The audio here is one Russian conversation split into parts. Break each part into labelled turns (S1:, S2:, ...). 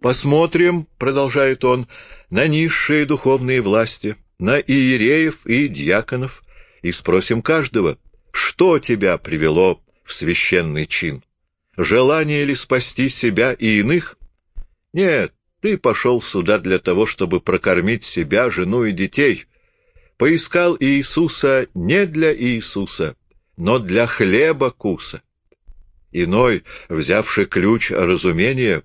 S1: Посмотрим, — продолжает он, — на низшие духовные власти, на иереев и дьяконов, и спросим каждого, что тебя привело в священный чин? Желание ли спасти себя и иных? Нет, ты пошел сюда для того, чтобы прокормить себя, жену и детей. Поискал Иисуса не для Иисуса, но для хлеба куса. Иной, взявший ключ разумения,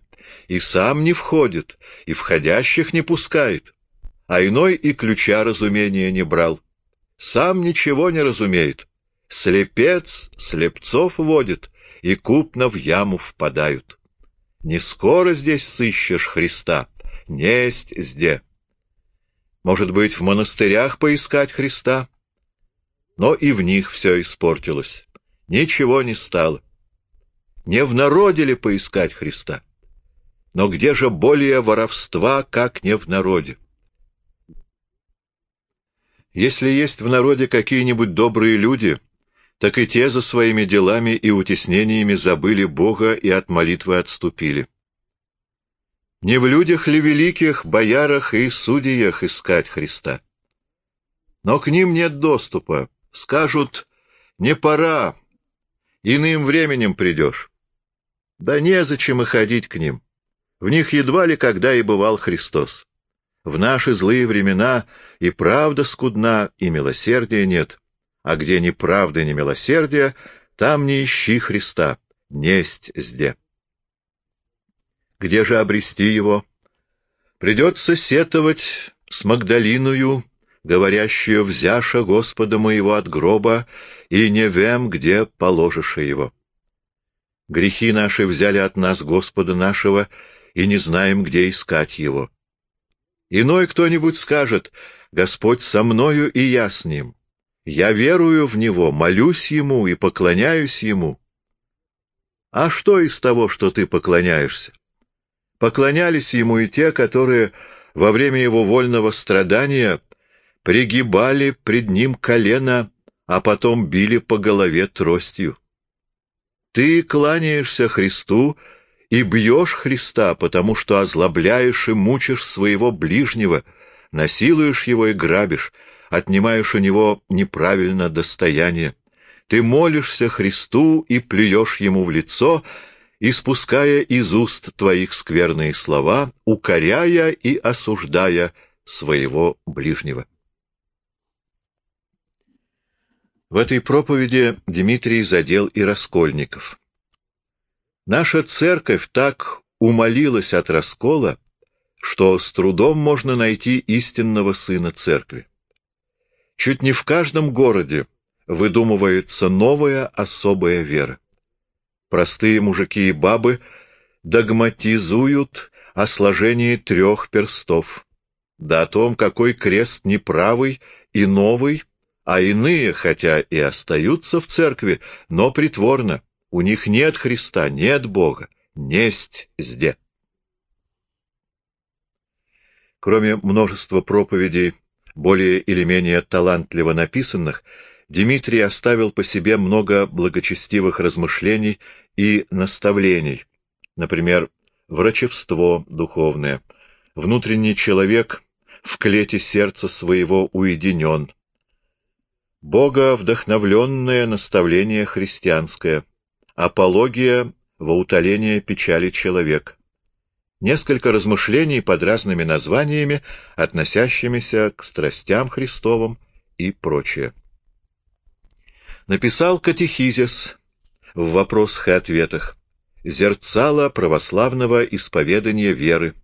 S1: и сам не входит, и входящих не пускает, а иной и ключа разумения не брал. Сам ничего не разумеет. Слепец слепцов водит, и купно в яму впадают. Не скоро здесь сыщешь Христа, несть зде. Может быть, в монастырях поискать Христа? Но и в них все испортилось. Ничего не стало. Не в народе ли поискать Христа? Но где же более воровства, как не в народе? Если есть в народе какие-нибудь добрые люди, так и те за своими делами и утеснениями забыли Бога и от молитвы отступили. Не в людях ли великих, боярах и судьях искать Христа? Но к ним нет доступа. Скажут, не пора, иным временем придешь. Да незачем и ходить к ним. В них едва ли когда и бывал Христос. В наши злые времена и правда скудна, и милосердия нет а где ни правды, ни милосердия, там не ищи Христа, несть зде. Где же обрести его? Придется сетовать с Магдалиною, говорящую «взяша Господа моего от гроба, и не вем, где положишь его». Грехи наши взяли от нас Господа нашего, и не знаем, где искать его. Иной кто-нибудь скажет «Господь со мною, и я с ним». Я верую в Него, молюсь Ему и поклоняюсь Ему. А что из того, что ты поклоняешься? Поклонялись Ему и те, которые во время Его вольного страдания пригибали пред Ним колено, а потом били по голове тростью. Ты кланяешься Христу и бьешь Христа, потому что озлобляешь и мучишь своего ближнего, насилуешь его и грабишь, отнимаешь у него неправильно достояние. Ты молишься Христу и плюешь ему в лицо, испуская из уст твоих скверные слова, укоряя и осуждая своего ближнего. В этой проповеди Дмитрий задел и раскольников. Наша церковь так умолилась от раскола, что с трудом можно найти истинного сына церкви. Чуть не в каждом городе выдумывается новая особая вера. Простые мужики и бабы догматизуют о сложении трех перстов, да о том, какой крест неправый и новый, а иные, хотя и остаются в церкви, но притворно. У них нет Христа, нет Бога, несть зде. Кроме множества проповедей более или менее талантливо написанных, Дмитрий оставил по себе много благочестивых размышлений и наставлений, например, врачевство духовное, внутренний человек в клете сердца своего уединен, Бога вдохновленное наставление христианское, апология во утоление печали человека, несколько размышлений под разными названиями, относящимися к страстям Христовым и прочее. Написал катехизис в вопросах и ответах, зерцало православного исповедания веры,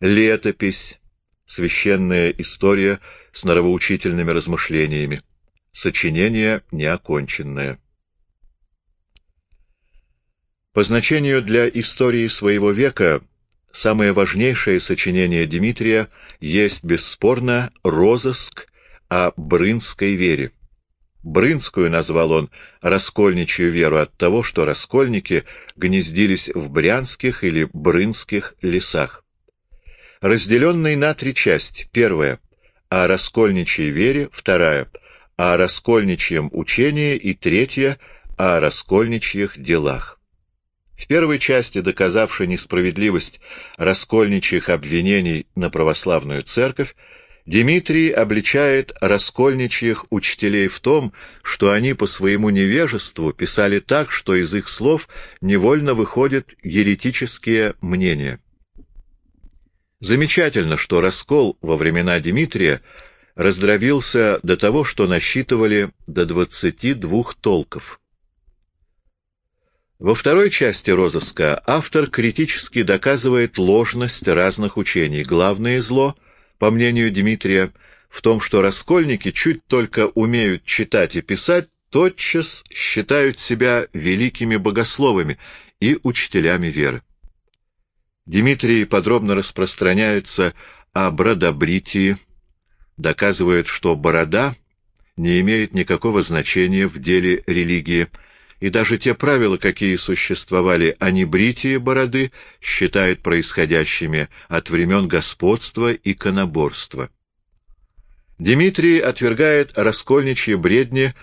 S1: летопись, священная история с норовоучительными размышлениями, сочинение неоконченное. По значению для истории своего века самое важнейшее сочинение Дмитрия есть, бесспорно, розыск о брынской вере. Брынскую назвал он раскольничью веру от того, что раскольники гнездились в брянских или брынских лесах. Разделенный на три части. Первая — о раскольничьей вере, вторая — о раскольничьем учении и третья — о раскольничьих делах. В первой части, доказавшей несправедливость раскольничьих обвинений на православную церковь, Дмитрий обличает раскольничьих учителей в том, что они по своему невежеству писали так, что из их слов невольно выходят еретические мнения. Замечательно, что раскол во времена Дмитрия раздробился до того, что насчитывали до двадцати двух толков. Во второй части розыска автор критически доказывает ложность разных учений. Главное зло, по мнению Дмитрия, в том, что раскольники чуть только умеют читать и писать, тотчас считают себя великими богословами и учителями веры. Дмитрий подробно распространяется о бродобритии, доказывает, что борода не имеет никакого значения в деле религии, и даже те правила, какие существовали о небритии бороды, считают происходящими от времен господства и коноборства. Дмитрий отвергает раскольничьи бредни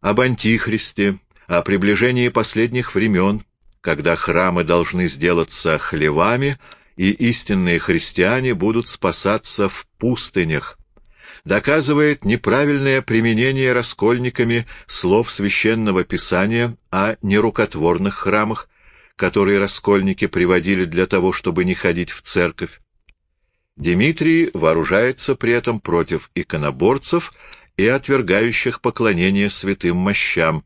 S1: об антихристе, о приближении последних времен, когда храмы должны сделаться хлевами, и истинные христиане будут спасаться в пустынях, доказывает неправильное применение раскольниками слов священного писания о нерукотворных храмах, которые раскольники приводили для того, чтобы не ходить в церковь. Дмитрий вооружается при этом против иконоборцев и отвергающих поклонение святым мощам,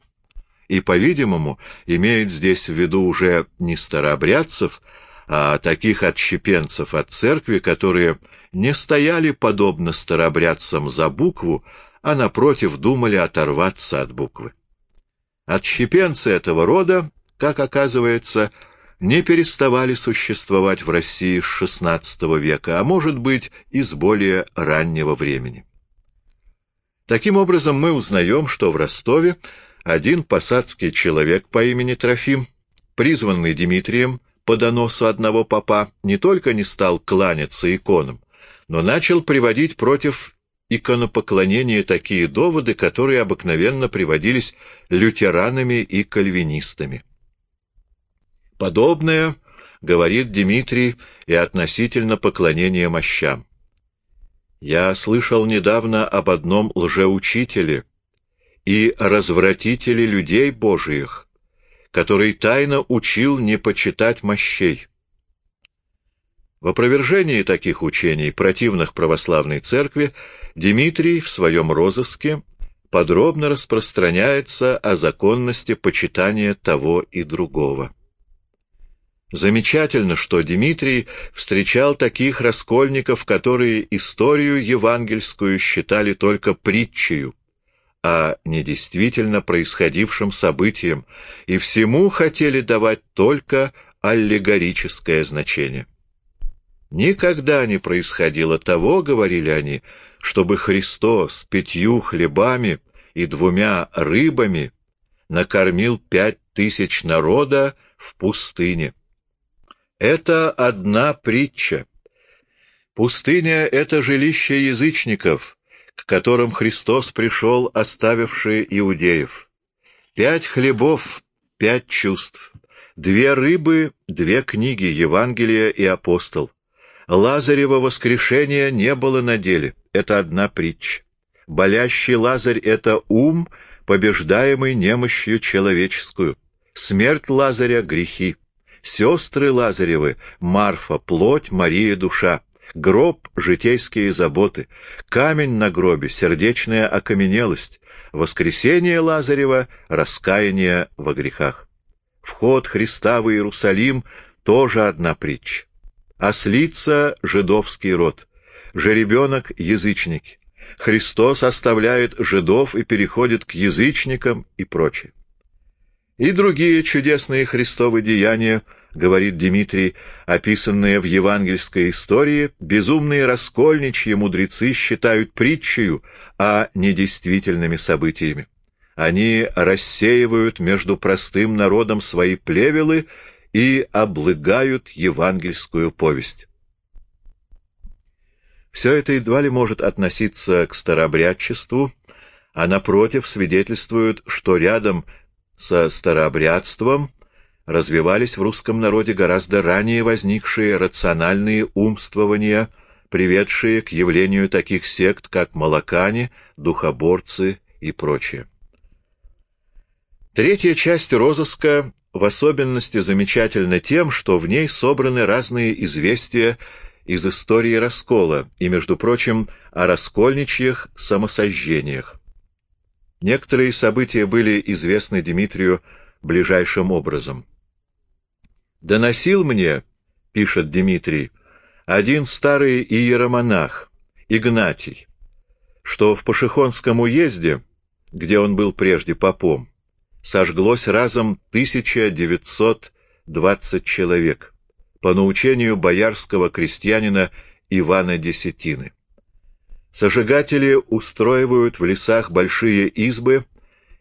S1: и, по-видимому, имеет здесь в виду уже не старообрядцев, а таких отщепенцев от церкви, которые не стояли подобно старобрядцам за букву, а напротив думали оторваться от буквы. Отщепенцы этого рода, как оказывается, не переставали существовать в России с XVI века, а может быть и с более раннего времени. Таким образом, мы узнаем, что в Ростове один посадский человек по имени Трофим, призванный Дмитрием по доносу одного попа, не только не стал кланяться иконам, но начал приводить против иконопоклонения такие доводы, которые обыкновенно приводились лютеранами и кальвинистами. Подобное говорит Дмитрий и относительно поклонения мощам. Я слышал недавно об одном лжеучителе и развратителе людей Божиих, который тайно учил не почитать мощей. В опровержении таких учений, противных православной церкви, Дмитрий в своем розыске подробно распространяется о законности почитания того и другого. Замечательно, что Дмитрий встречал таких раскольников, которые историю евангельскую считали только притчею, а не действительно происходившим событием, и всему хотели давать только аллегорическое значение. Никогда не происходило того, говорили они, чтобы Христос пятью хлебами и двумя рыбами накормил пять тысяч народа в пустыне. Это одна притча. Пустыня — это жилище язычников, к которым Христос пришел, оставивший иудеев. Пять хлебов, пять чувств, две рыбы, две книги, Евангелие и апостол. Лазарева воскрешения не было на деле. Это одна притча. Болящий Лазарь — это ум, побеждаемый немощью человеческую. Смерть Лазаря — грехи. Сестры Лазаревы — Марфа, плоть, Мария, душа. Гроб — житейские заботы. Камень на гробе — сердечная окаменелость. Воскресение Лазарева — раскаяние во грехах. Вход Христа в Иерусалим — тоже одна притча. Ослица — жидовский род, жеребенок — язычники. Христос оставляет жидов и переходит к язычникам и прочее. И другие чудесные Христовы деяния, говорит Дмитрий, описанные в евангельской истории, безумные раскольничьи мудрецы считают притчею, а не действительными событиями. Они рассеивают между простым народом свои плевелы и облыгают евангельскую повесть. Все это едва ли может относиться к старообрядчеству, а напротив свидетельствует, что рядом со старообрядством развивались в русском народе гораздо ранее возникшие рациональные умствования, приведшие к явлению таких сект, как молокане, духоборцы и прочее. Третья часть розыска в особенности замечательна тем, что в ней собраны разные известия из истории раскола и, между прочим, о раскольничьих самосожжениях. Некоторые события были известны Дмитрию ближайшим образом. «Доносил мне, — пишет Дмитрий, — один старый иеромонах, Игнатий, что в Пашихонском уезде, где он был прежде попом, сожглось разом 1920 человек по научению боярского крестьянина Ивана Десятины. Сожигатели устроивают в лесах большие избы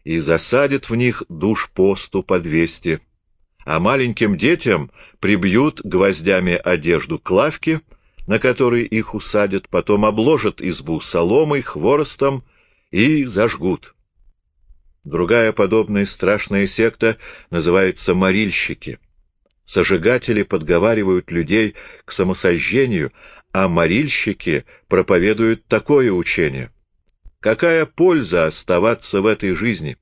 S1: и засадят в них душ посту по двести, а маленьким детям прибьют гвоздями одежду к лавке, на которой их усадят, потом обложат избу соломой, хворостом и зажгут. Другая подобная страшная секта называется «морильщики». Сожигатели подговаривают людей к самосожжению, а морильщики проповедуют такое учение. Какая польза оставаться в этой жизни?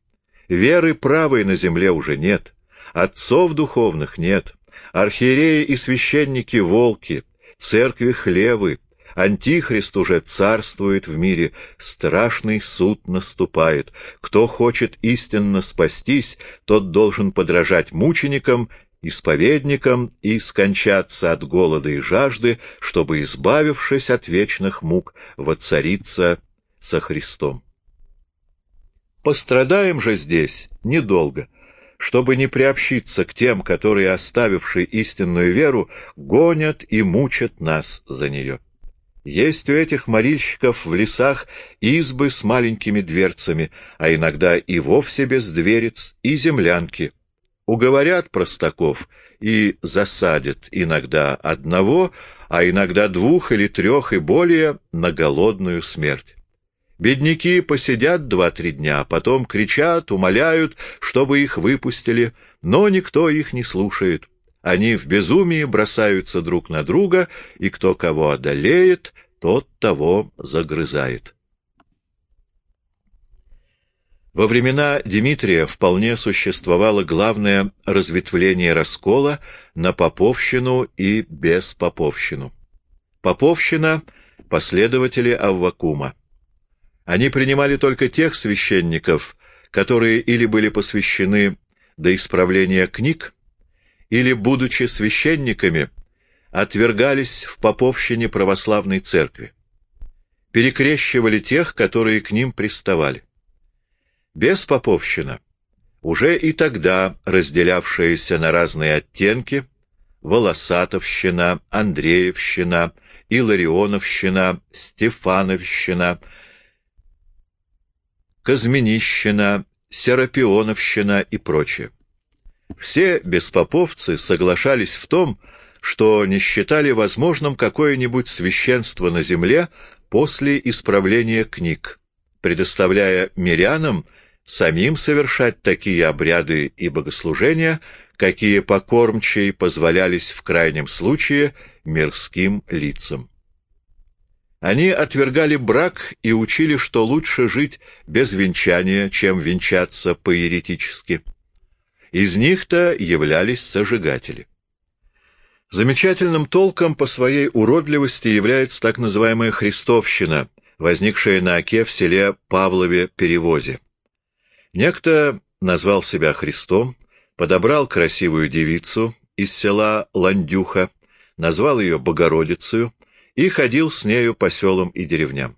S1: Веры правой на земле уже нет, отцов духовных нет, архиереи и священники — волки, церкви — хлевы, Антихрист уже царствует в мире, страшный суд наступает. Кто хочет истинно спастись, тот должен подражать мученикам, исповедникам и скончаться от голода и жажды, чтобы, избавившись от вечных мук, воцариться со Христом. Пострадаем же здесь недолго, чтобы не приобщиться к тем, которые, оставившие истинную веру, гонят и мучат нас за нее. Есть у этих морильщиков в лесах избы с маленькими дверцами, а иногда и вовсе без дверец, и землянки. Уговорят простаков и засадят иногда одного, а иногда двух или трех и более на голодную смерть. Бедняки посидят два-три дня, а потом кричат, умоляют, чтобы их выпустили, но никто их не слушает. Они в безумии бросаются друг на друга, и кто кого одолеет, тот того загрызает. Во времена Дмитрия вполне существовало главное разветвление раскола на поповщину и беспоповщину. Поповщина — последователи Аввакума. Они принимали только тех священников, которые или были посвящены до исправления книг, или, будучи священниками, отвергались в поповщине православной церкви. Перекрещивали тех, которые к ним приставали. Беспоповщина, уже и тогда разделявшаяся на разные оттенки, Волосатовщина, Андреевщина, Иларионовщина, Стефановщина, Казменищина, Серапионовщина и прочее. Все беспоповцы соглашались в том, что не считали возможным какое-нибудь священство на земле после исправления книг, предоставляя мирянам самим совершать такие обряды и богослужения, какие покормчей позволялись в крайнем случае мирским лицам. Они отвергали брак и учили, что лучше жить без венчания, чем венчаться поеретически. Из них-то являлись сожигатели. Замечательным толком по своей уродливости является так называемая христовщина, возникшая на Оке в селе Павлове-Перевозе. Некто назвал себя Христом, подобрал красивую девицу из села Ландюха, назвал ее Богородицею и ходил с нею по селам и деревням.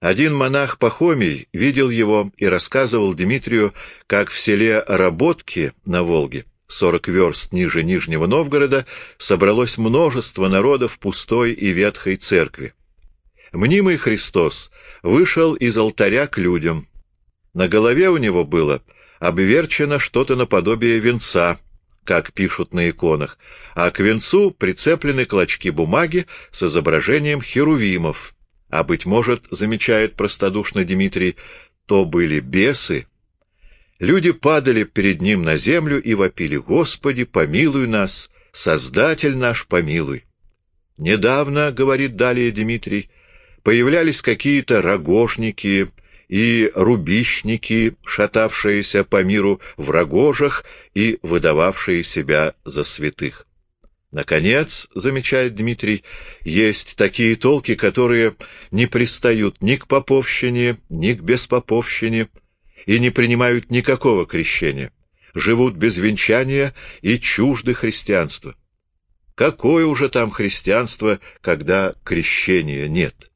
S1: Один монах Пахомий видел его и рассказывал Дмитрию, как в селе Работки на Волге, 40 верст ниже Нижнего Новгорода, собралось множество народа в пустой и ветхой церкви. Мнимый Христос вышел из алтаря к людям. На голове у него было обверчено что-то наподобие венца, как пишут на иконах, а к венцу прицеплены клочки бумаги с изображением херувимов — а, быть может, замечает простодушно Дмитрий, то были бесы. Люди падали перед ним на землю и вопили «Господи, помилуй нас! Создатель наш, помилуй!» Недавно, говорит далее Дмитрий, появлялись какие-то рогожники и рубищники, шатавшиеся по миру в рогожах и выдававшие себя за святых. Наконец, замечает Дмитрий, есть такие толки, которые не пристают ни к поповщине, ни к беспоповщине и не принимают никакого крещения, живут без венчания и чужды христианства. Какое уже там христианство, когда крещения нет?